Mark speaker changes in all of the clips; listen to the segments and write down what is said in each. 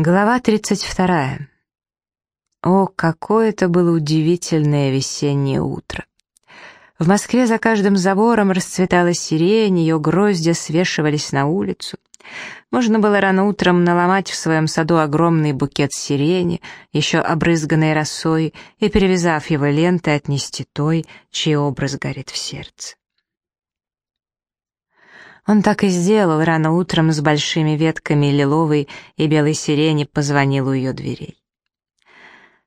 Speaker 1: Глава 32. О, какое это было удивительное весеннее утро! В Москве за каждым забором расцветала сирень, ее гроздья свешивались на улицу. Можно было рано утром наломать в своем саду огромный букет сирени, еще обрызганной росой, и, перевязав его лентой, отнести той, чей образ горит в сердце. Он так и сделал рано утром с большими ветками лиловой и белой сирени позвонил у ее дверей.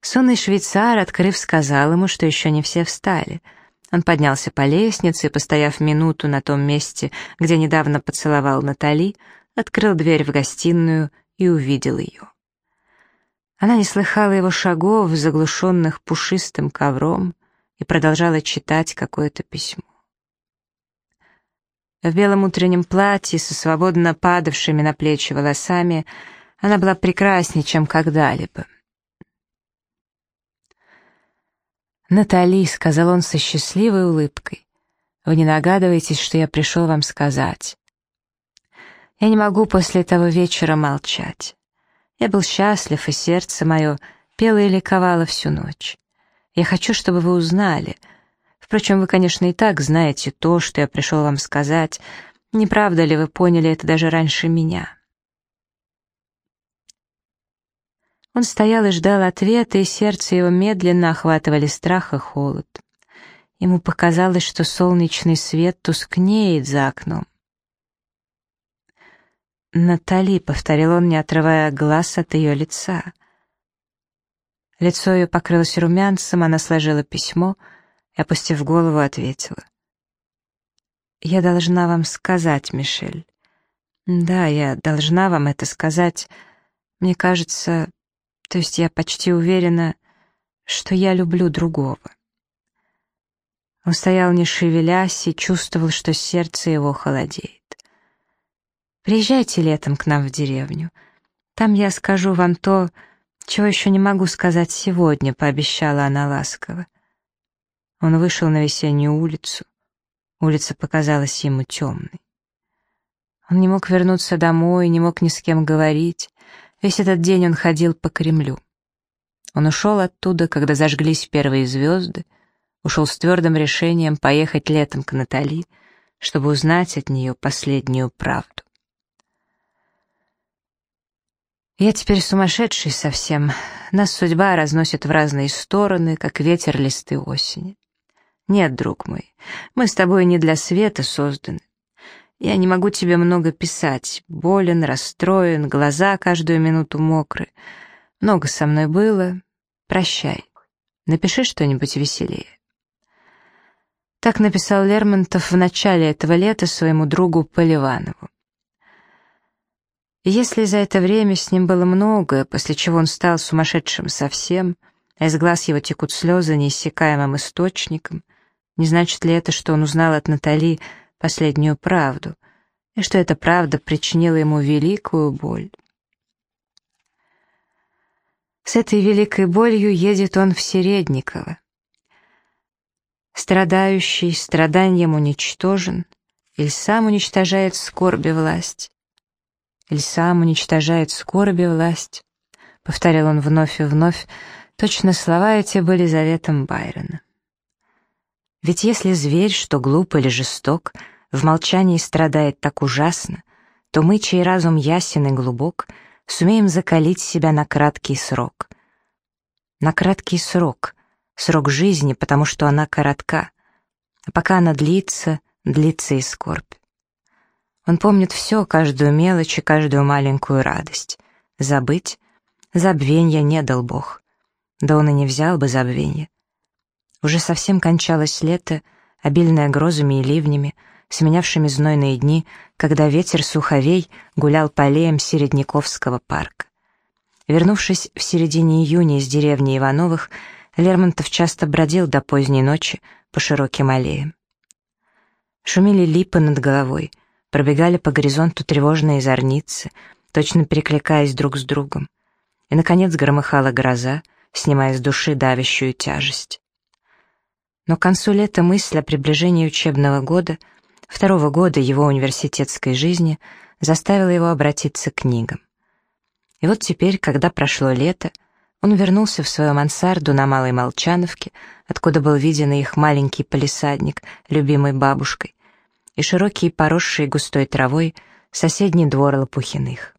Speaker 1: Сонный швейцар, открыв, сказал ему, что еще не все встали. Он поднялся по лестнице и, постояв минуту на том месте, где недавно поцеловал Натали, открыл дверь в гостиную и увидел ее. Она не слыхала его шагов, заглушенных пушистым ковром, и продолжала читать какое-то письмо. В белом утреннем платье со свободно падавшими на плечи волосами она была прекраснее, чем когда-либо. «Натали», — сказал он со счастливой улыбкой, — «вы не догадываетесь, что я пришел вам сказать. Я не могу после этого вечера молчать. Я был счастлив, и сердце мое пело и ликовало всю ночь. Я хочу, чтобы вы узнали — Впрочем, вы, конечно, и так знаете то, что я пришел вам сказать. Не правда ли вы поняли это даже раньше меня?» Он стоял и ждал ответа, и сердце его медленно охватывали страх и холод. Ему показалось, что солнечный свет тускнеет за окном. «Натали», — повторил он, не отрывая глаз от ее лица. Лицо ее покрылось румянцем, она сложила письмо — и, опустив голову, ответила. «Я должна вам сказать, Мишель. Да, я должна вам это сказать. Мне кажется, то есть я почти уверена, что я люблю другого». Он стоял не шевелясь и чувствовал, что сердце его холодеет. «Приезжайте летом к нам в деревню. Там я скажу вам то, чего еще не могу сказать сегодня», — пообещала она ласково. Он вышел на весеннюю улицу. Улица показалась ему темной. Он не мог вернуться домой, не мог ни с кем говорить. Весь этот день он ходил по Кремлю. Он ушел оттуда, когда зажглись первые звезды, ушел с твердым решением поехать летом к Натали, чтобы узнать от нее последнюю правду. Я теперь сумасшедший совсем. Нас судьба разносит в разные стороны, как ветер листы осени. Нет, друг мой, мы с тобой не для света созданы. Я не могу тебе много писать. Болен, расстроен, глаза каждую минуту мокры. Много со мной было. Прощай. Напиши что-нибудь веселее. Так написал Лермонтов в начале этого лета своему другу Поливанову. если за это время с ним было многое, после чего он стал сумасшедшим совсем, а из глаз его текут слезы неиссякаемым источником, не значит ли это, что он узнал от Натали последнюю правду, и что эта правда причинила ему великую боль? С этой великой болью едет он в Середниково. Страдающий страданием уничтожен, или сам уничтожает скорби власть, или сам уничтожает скорби власть, повторял он вновь и вновь, точно слова эти были заветом Байрона. Ведь если зверь, что глуп или жесток, в молчании страдает так ужасно, то мы, чей разум ясен и глубок, сумеем закалить себя на краткий срок. На краткий срок, срок жизни, потому что она коротка, а пока она длится, длится и скорбь. Он помнит все, каждую мелочь и каждую маленькую радость. Забыть? Забвенья не дал Бог. Да он и не взял бы забвенья. Уже совсем кончалось лето, обильное грозами и ливнями, сменявшими знойные дни, когда ветер суховей гулял по аллеям Середняковского парка. Вернувшись в середине июня из деревни Ивановых, Лермонтов часто бродил до поздней ночи по широким аллеям. Шумели липы над головой, пробегали по горизонту тревожные зорницы, точно перекликаясь друг с другом. И, наконец, громыхала гроза, снимая с души давящую тяжесть. Но к концу лета мысль о приближении учебного года, второго года его университетской жизни, заставила его обратиться к книгам. И вот теперь, когда прошло лето, он вернулся в свою мансарду на Малой Молчановке, откуда был виден их маленький палисадник, любимый бабушкой, и широкий, поросший густой травой, соседний двор Лопухиных.